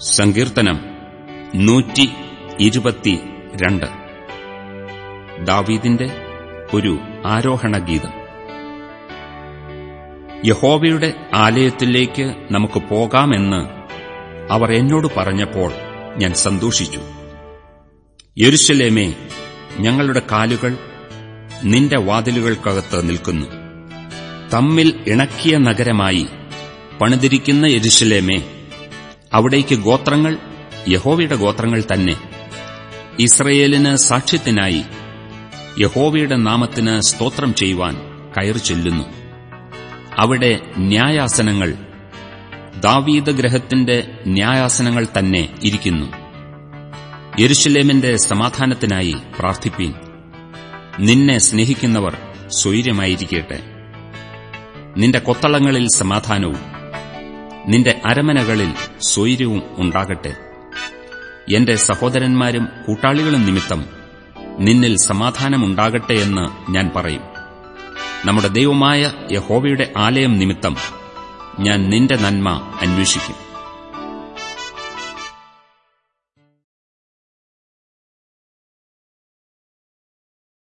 സങ്കീർത്തനം നൂറ്റി ഇരുപത്തിരണ്ട് ദാവീദിന്റെ ഒരു ആരോഹണഗീതം യഹോവയുടെ ആലയത്തിലേക്ക് നമുക്ക് പോകാമെന്ന് അവർ എന്നോട് പറഞ്ഞപ്പോൾ ഞാൻ സന്തോഷിച്ചു. യെരുശലേമേ ഞങ്ങളുടെ കാലുകൾ നിന്റെ വാതിലുകൾക്കകത്ത് നിൽക്കുന്നു. തമ്മിൽ ഇണക്കിയ നഗരമായി പണിതിരിക്കുന്ന യെരുശലേമേ അവിടേക്ക് ഗോത്രങ്ങൾ യഹോവയുടെ ഗോത്രങ്ങൾ തന്നെ. ഇസ്രയേലിന് സാക്ഷ്യത്തിനായി യഹോവയുടെ നാമത്തിന് സ്തോത്രം ചെയ്യുവാൻ കയറി ചെല്ലുന്നു. അവിടെ ന്യായാസനങ്ങൾ ദാവീദ് ഗ്രഹത്തിന്റെ ന്യായാസനങ്ങൾ തന്നെ ഇരിക്കുന്നു. യെരുഷലേമിന്റെ സമാധാനത്തിനായി പ്രാർത്ഥിപ്പീൻ. നിന്നെ സ്നേഹിക്കുന്നവർ സ്വൈര്യമായിരിക്കട്ടെ. നിന്റെ കൊത്തളങ്ങളിൽ സമാധാനവും നിന്റെ അരമനകളിൽ സ്വൈര്യവും ഉണ്ടാകട്ടെ. എന്റെ സഹോദരന്മാരും കൂട്ടാളികളും നിമിത്തം നിന്നിൽ സമാധാനമുണ്ടാകട്ടെ എന്ന് ഞാൻ പറയും. നമ്മുടെ ദൈവമായ യഹോവയുടെ ആലയം നിമിത്തം ഞാൻ നിന്റെ നന്മ അന്വേഷിക്കും.